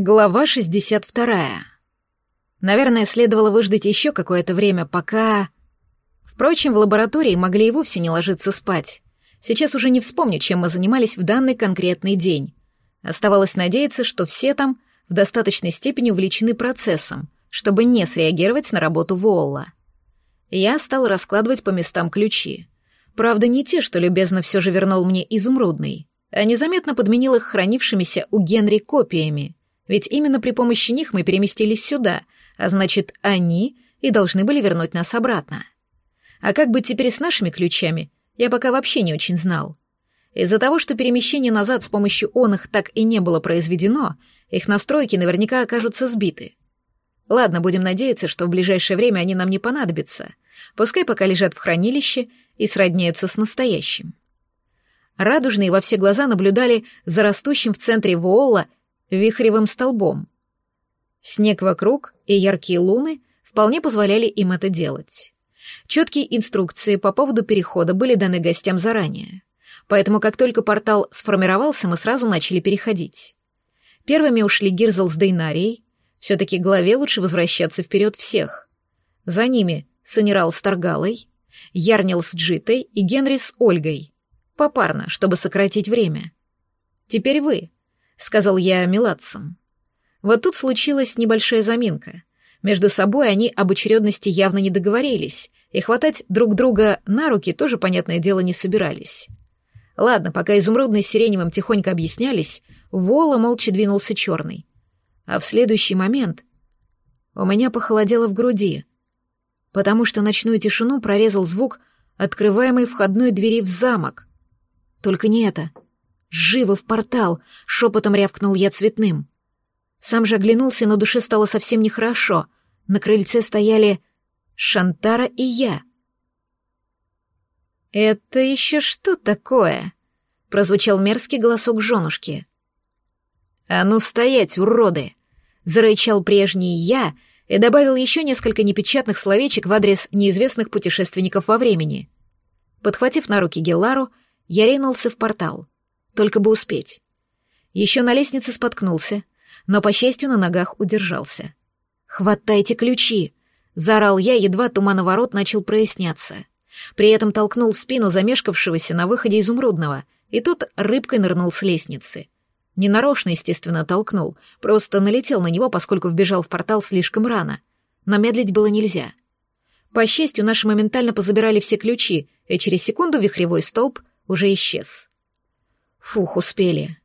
Глава 62. Наверное, следовало выждать еще какое-то время, пока... Впрочем, в лаборатории могли и вовсе не ложиться спать. Сейчас уже не вспомню, чем мы занимались в данный конкретный день. Оставалось надеяться, что все там в достаточной степени увлечены процессом, чтобы не среагировать на работу Волла. Я стал раскладывать по местам ключи. Правда, не те, что любезно все же вернул мне изумрудный, а незаметно подменил их хранившимися у Генри копиями — ведь именно при помощи них мы переместились сюда, а значит, они и должны были вернуть нас обратно. А как быть теперь с нашими ключами, я пока вообще не очень знал. Из-за того, что перемещение назад с помощью он их так и не было произведено, их настройки наверняка окажутся сбиты. Ладно, будем надеяться, что в ближайшее время они нам не понадобятся. Пускай пока лежат в хранилище и сродняются с настоящим. Радужные во все глаза наблюдали за растущим в центре Воола вихревым столбом. Снег вокруг и яркие луны вполне позволяли им это делать. Четкие инструкции по поводу перехода были даны гостям заранее, поэтому как только портал сформировался, мы сразу начали переходить. Первыми ушли Гирзл с Дейнарией, все-таки главе лучше возвращаться вперед всех. За ними Санерал с Таргалой, Ярнил с Джитой и Генри с Ольгой. Попарно, чтобы сократить время. Теперь вы сказал я миладцам. Вот тут случилась небольшая заминка. Между собой они об очередности явно не договорились, и хватать друг друга на руки тоже, понятное дело, не собирались. Ладно, пока изумрудный с сиреневым тихонько объяснялись, Вола молча двинулся черный. А в следующий момент у меня похолодело в груди, потому что ночную тишину прорезал звук открываемой входной двери в замок. Только не это — «Живо в портал!» — шепотом рявкнул я цветным. Сам же оглянулся, на душе стало совсем нехорошо. На крыльце стояли Шантара и я. «Это еще что такое?» — прозвучал мерзкий голосок женушки. «А ну стоять, уроды!» — зарычал прежний я и добавил еще несколько непечатных словечек в адрес неизвестных путешественников во времени. Подхватив на руки Геллару, я ринулся в портал — только бы успеть. Еще на лестнице споткнулся, но, по счастью, на ногах удержался. «Хватайте ключи!» — заорал я, едва тумановорот начал проясняться. При этом толкнул в спину замешкавшегося на выходе изумрудного, и тот рыбкой нырнул с лестницы. Ненарочно, естественно, толкнул, просто налетел на него, поскольку вбежал в портал слишком рано. Но медлить было нельзя. По счастью, наши моментально позабирали все ключи, и через секунду вихревой столб уже исчез. Фух, успели.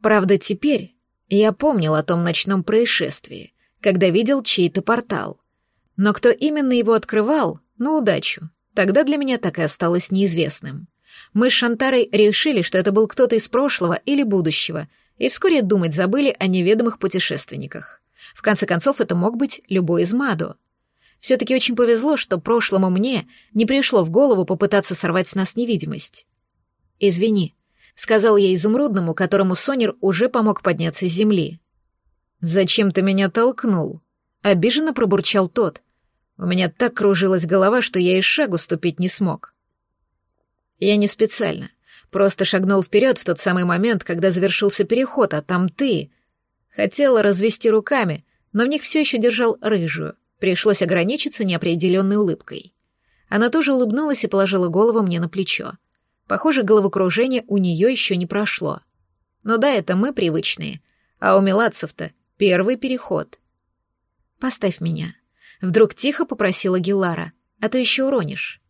Правда, теперь я помнил о том ночном происшествии, когда видел чей-то портал. Но кто именно его открывал, на удачу, тогда для меня так и осталось неизвестным. Мы с Шантарой решили, что это был кто-то из прошлого или будущего, и вскоре думать забыли о неведомых путешественниках. В конце концов, это мог быть любой из Маду. Все-таки очень повезло, что прошлому мне не пришло в голову попытаться сорвать с нас невидимость. «Извини», — сказал я изумрудному, которому Сонер уже помог подняться с земли. «Зачем ты меня толкнул?» — обиженно пробурчал тот. У меня так кружилась голова, что я и шагу ступить не смог. Я не специально, просто шагнул вперед в тот самый момент, когда завершился переход, а там ты. Хотела развести руками, но в них все еще держал рыжую. Пришлось ограничиться неопределенной улыбкой. Она тоже улыбнулась и положила голову мне на плечо. Похоже, головокружение у нее еще не прошло. Но да, это мы привычные, а у миладцев-то первый переход. «Поставь меня», — вдруг тихо попросила Гелара, «а то еще уронишь».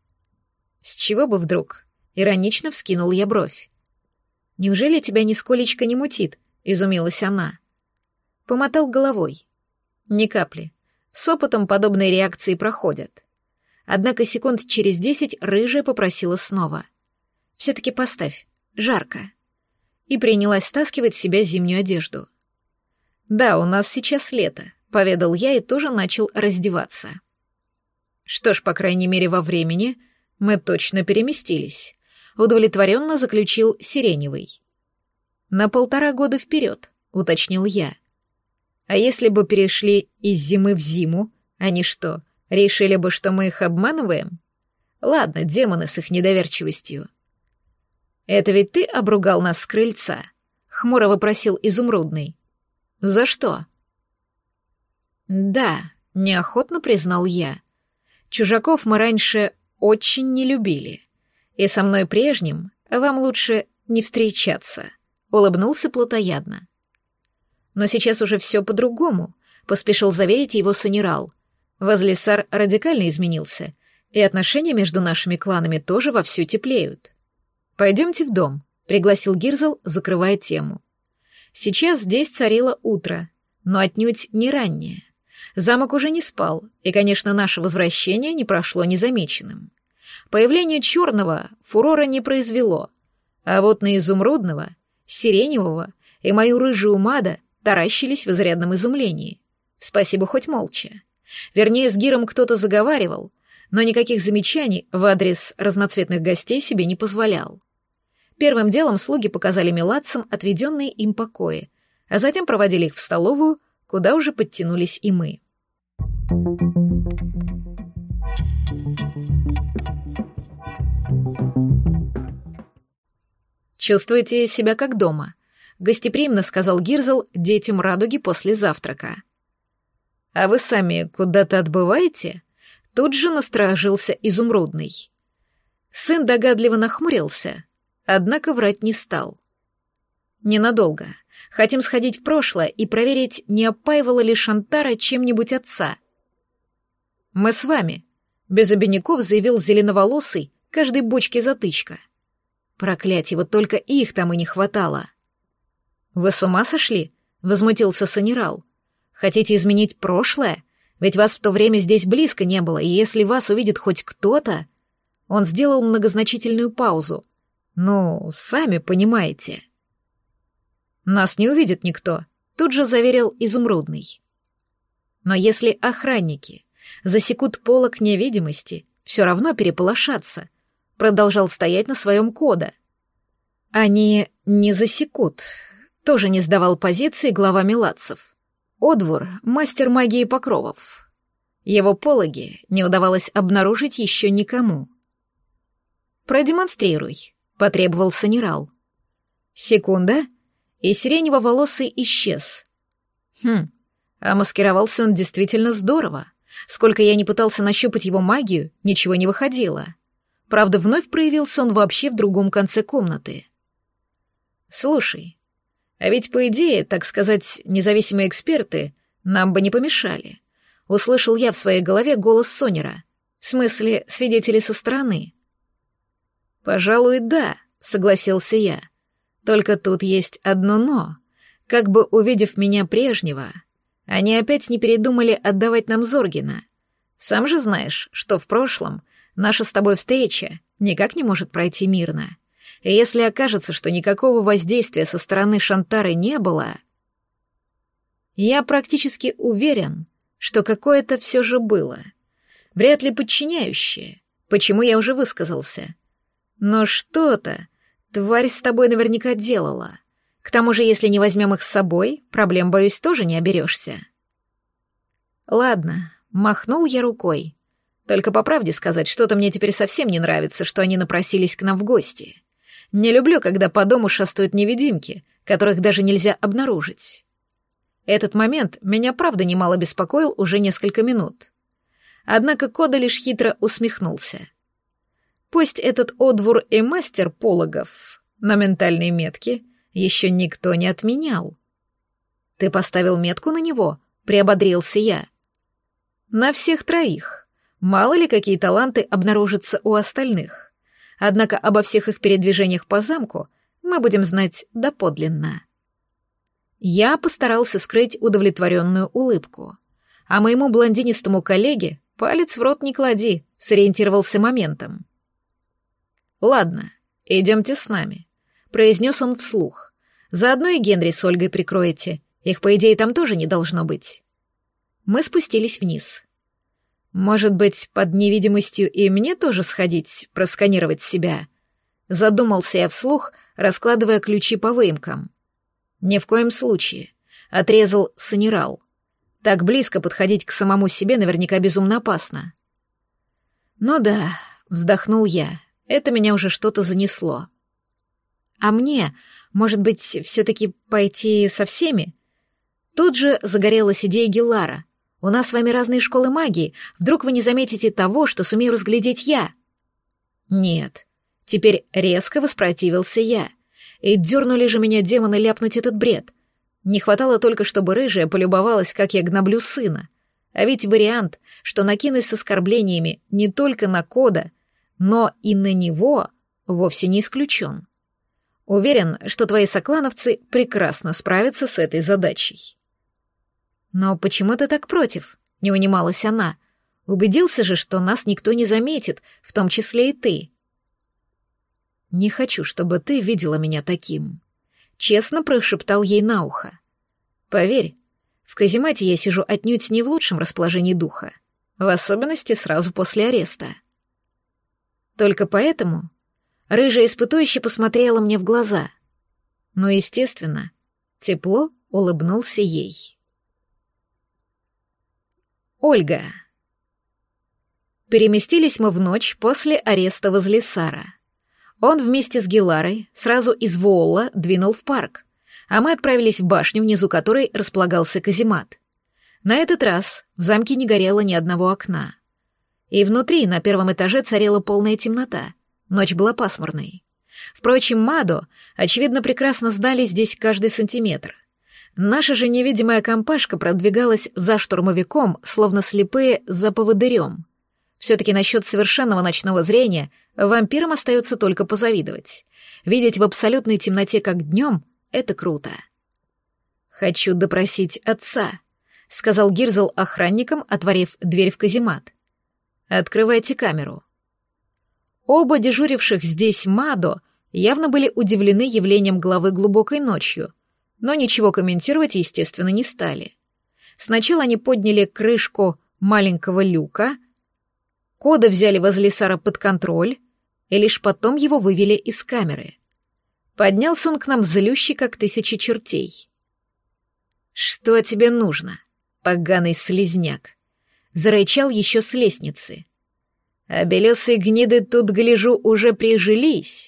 «С чего бы вдруг?» — иронично вскинул я бровь. «Неужели тебя нисколечко не мутит?» — изумилась она. Помотал головой. Ни капли. С опытом подобные реакции проходят. Однако секунд через десять рыжая попросила снова. Все-таки поставь. Жарко. И принялась стаскивать с себя зимнюю одежду. «Да, у нас сейчас лето», — поведал я и тоже начал раздеваться. Что ж, по крайней мере, во времени мы точно переместились. Удовлетворенно заключил Сиреневый. На полтора года вперед, уточнил я. А если бы перешли из зимы в зиму, они что, решили бы, что мы их обманываем? Ладно, демоны с их недоверчивостью. «Это ведь ты обругал нас с крыльца?» — хмуро вопросил Изумрудный. За что? Да, неохотно признал я. Чужаков мы раньше очень не любили. И со мной прежним вам лучше не встречаться, улыбнулся плотоядно. Но сейчас уже все по-другому, поспешил заверить его Санерал. Возлесар радикально изменился, и отношения между нашими кланами тоже вовсю теплеют. Пойдемте в дом, пригласил Гирзл, закрывая тему. Сейчас здесь царило утро, но отнюдь не раннее. Замок уже не спал, и, конечно, наше возвращение не прошло незамеченным. Появление черного фурора не произвело, а вот на изумрудного, сиреневого и мою рыжую мада таращились в изрядном изумлении. Спасибо хоть молча. Вернее, с Гиром кто-то заговаривал, но никаких замечаний в адрес разноцветных гостей себе не позволял. Первым делом слуги показали миладцам отведенные им покои, а затем проводили их в столовую, куда уже подтянулись и мы. «Чувствуете себя как дома», — гостеприимно сказал Гирзл детям радуги после завтрака. «А вы сами куда-то отбываете?» Тут же насторожился изумрудный. Сын догадливо нахмурился, однако врать не стал. Ненадолго. Хотим сходить в прошлое и проверить, не опаивала ли Шантара чем-нибудь отца. «Мы с вами», — без обиняков заявил зеленоволосый, каждой бочке затычка. Проклятье, вот только их там и не хватало. «Вы с ума сошли?» — возмутился Санерал. «Хотите изменить прошлое? Ведь вас в то время здесь близко не было, и если вас увидит хоть кто-то...» Он сделал многозначительную паузу. «Ну, сами понимаете». «Нас не увидит никто», — тут же заверил Изумрудный. «Но если охранники засекут полок невидимости, все равно переполошатся», — продолжал стоять на своем кода. «Они не засекут», — тоже не сдавал позиции глава Миладцев. Одвор — мастер магии покровов. Его пологи не удавалось обнаружить еще никому. «Продемонстрируй», — потребовал Санерал. Секунда, и сиренево-волосый исчез. Хм, а маскировался он действительно здорово. Сколько я не пытался нащупать его магию, ничего не выходило. Правда, вновь проявился он вообще в другом конце комнаты. Слушай, а ведь, по идее, так сказать, независимые эксперты нам бы не помешали. Услышал я в своей голове голос Сонера. В смысле, свидетели со стороны. «Пожалуй, да», — согласился я. «Только тут есть одно «но». Как бы увидев меня прежнего, они опять не передумали отдавать нам Зоргина. Сам же знаешь, что в прошлом наша с тобой встреча никак не может пройти мирно. И если окажется, что никакого воздействия со стороны Шантары не было, я практически уверен, что какое-то все же было. Вряд ли подчиняющее, почему я уже высказался. Но что-то тварь с тобой наверняка делала. К тому же, если не возьмем их с собой, проблем, боюсь, тоже не оберешься. Ладно, махнул я рукой. Только по правде сказать, что-то мне теперь совсем не нравится, что они напросились к нам в гости. Не люблю, когда по дому шастают невидимки, которых даже нельзя обнаружить. Этот момент меня правда немало беспокоил уже несколько минут. Однако Кода лишь хитро усмехнулся. Пусть этот Одвур и мастер пологов на ментальной метке еще никто не отменял. «Ты поставил метку на него?» — приободрился я. «На всех троих. Мало ли какие таланты обнаружатся у остальных. Однако обо всех их передвижениях по замку мы будем знать доподлинно». Я постарался скрыть удовлетворенную улыбку. А моему блондинистому коллеге палец в рот не клади, сориентировался моментом. «Ладно, идемте с нами», — произнес он вслух. «Заодно и Генри с Ольгой прикроете. Их, по идее, там тоже не должно быть». Мы спустились вниз. «Может быть, под невидимостью и мне тоже сходить, просканировать себя?» Задумался я вслух, раскладывая ключи по выемкам. «Ни в коем случае», — отрезал Санерал. «Так близко подходить к самому себе наверняка безумно опасно». «Ну да», — вздохнул я, — «это меня уже что-то занесло». «А мне, может быть, все-таки пойти со всеми?» Тут же загорелась идея Геллара. «У нас с вами разные школы магии. Вдруг вы не заметите того, что сумею разглядеть я?» «Нет». Теперь резко воспротивился я. И дернули же меня демоны ляпнуть этот бред. Не хватало только, чтобы рыжая полюбовалась, как я гноблю сына. А ведь вариант, что накинусь с оскорблениями не только на Кода, но и на него, вовсе не исключен. Уверен, что твои соклановцы прекрасно справятся с этой задачей. Но почему ты так против? Не унималась она. Убедился же, что нас никто не заметит, в том числе и ты. Не хочу, чтобы ты видела меня таким. Честно прошептал ей на ухо. Поверь, в каземате я сижу отнюдь не в лучшем расположении духа, в особенности сразу после ареста. Только поэтому рыжая испытующе посмотрела мне в глаза. Но, естественно, тепло улыбнулся ей. Ольга. Переместились мы в ночь после ареста возле Сара. Он вместе с Геларой сразу из Воолла двинул в парк, а мы отправились в башню, внизу которой располагался каземат. На этот раз в замке не горело ни одного окна. И внутри, на первом этаже, царила полная темнота. Ночь была пасмурной. Впрочем, Мадо, очевидно, прекрасно знали здесь каждый сантиметр. Наша же невидимая компашка продвигалась за штурмовиком, словно слепые за поводырем. Все-таки насчет совершенного ночного зрения вампирам остается только позавидовать. Видеть в абсолютной темноте как днем — это круто. «Хочу допросить отца», — сказал Гирзел охранникам, отворив дверь в каземат. «Открывайте камеру». Оба дежуривших здесь Мадо явно были удивлены явлением главы глубокой ночью — но ничего комментировать, естественно, не стали. Сначала они подняли крышку маленького люка, кода взяли возле Сара под контроль, и лишь потом его вывели из камеры. Поднялся он к нам злющий, как тысячи чертей. «Что тебе нужно, поганый слезняк?» Зарычал еще с лестницы. «А белесые гниды тут, гляжу, уже прижились».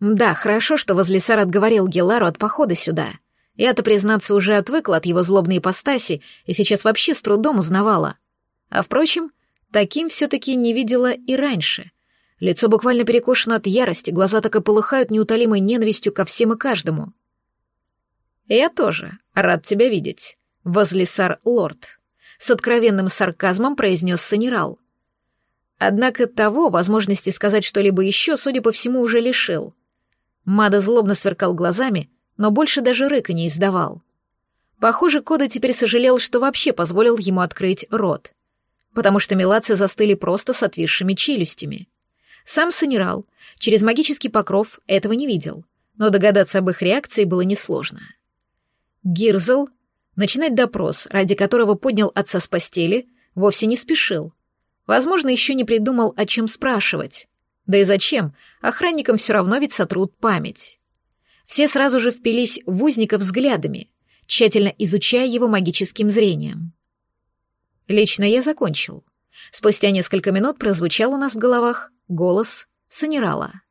Да, хорошо, что возле Сара отговорил Гелару от похода сюда. Я-то, признаться, уже отвыкла от его злобной ипостаси и сейчас вообще с трудом узнавала. А впрочем, таким все-таки не видела и раньше. Лицо буквально перекошено от ярости, глаза так и полыхают неутолимой ненавистью ко всем и каждому. «Я тоже рад тебя видеть», — возле Сар Лорд. С откровенным сарказмом произнес Санерал. Однако того возможности сказать что-либо еще, судя по всему, уже лишил — Мада злобно сверкал глазами, но больше даже рыка не издавал. Похоже, Кода теперь сожалел, что вообще позволил ему открыть рот. Потому что мелацы застыли просто с отвисшими челюстями. Сам Санерал через магический покров этого не видел, но догадаться об их реакции было несложно. Гирзел начинать допрос, ради которого поднял отца с постели, вовсе не спешил. Возможно, еще не придумал, о чем спрашивать. Да и зачем? Охранникам все равно ведь сотрут память. Все сразу же впились в узника взглядами, тщательно изучая его магическим зрением. Лично я закончил. Спустя несколько минут прозвучал у нас в головах голос Санерала.